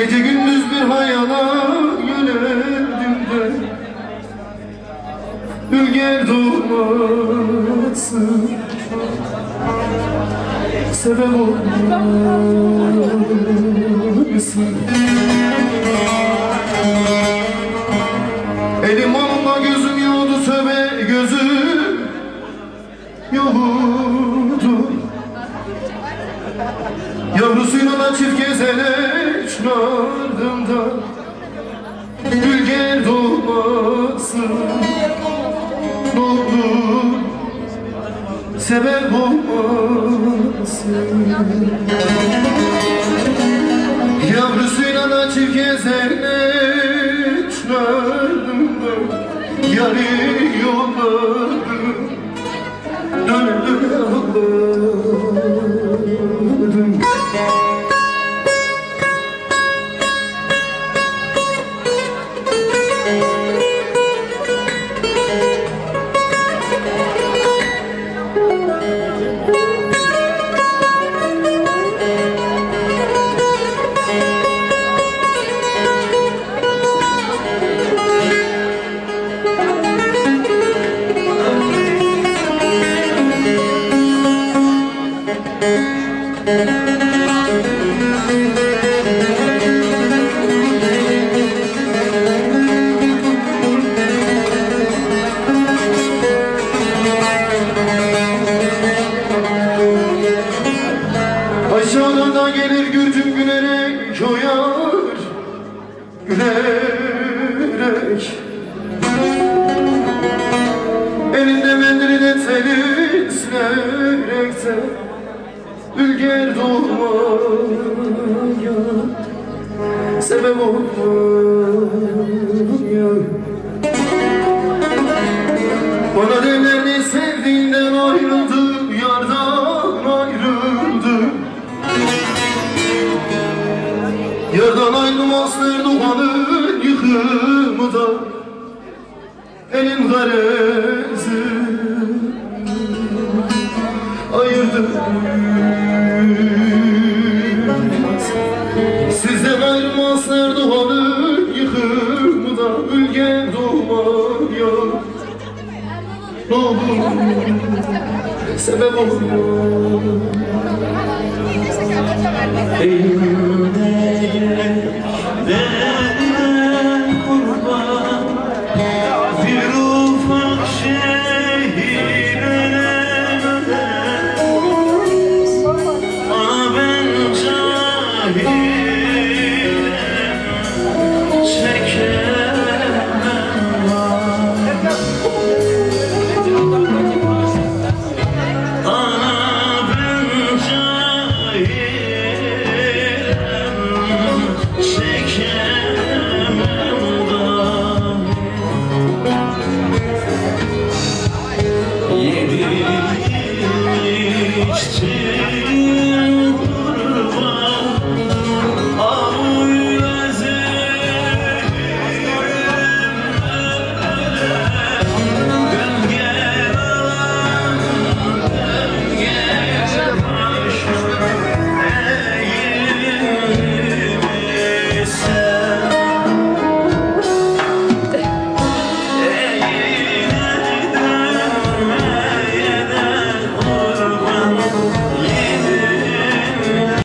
Gece gündüz bir hayala yöneldim de. Ülger doğmasın. Sebep olmasın ardında Ülger doğmasın Ne olur sebep olmasın Yavrusuyla da çift gezeler ardında Yarı yolladı Aşağıdan da gelir gürcüm gülerek Yoyar gülerek. Elinde mendili de teli Ülger doğmaya Sebep olmaya Bana derlerdi sevdiğinden ayrıldı Yardan ayrıldı. Yardan ayrılmaz Erdoğan'ın yıkımı da Elin garezi Sizden ayrılmaz Erdoğan'ın yıkımı da Ülke doğmaya Ne olur? Sebep olur. Ey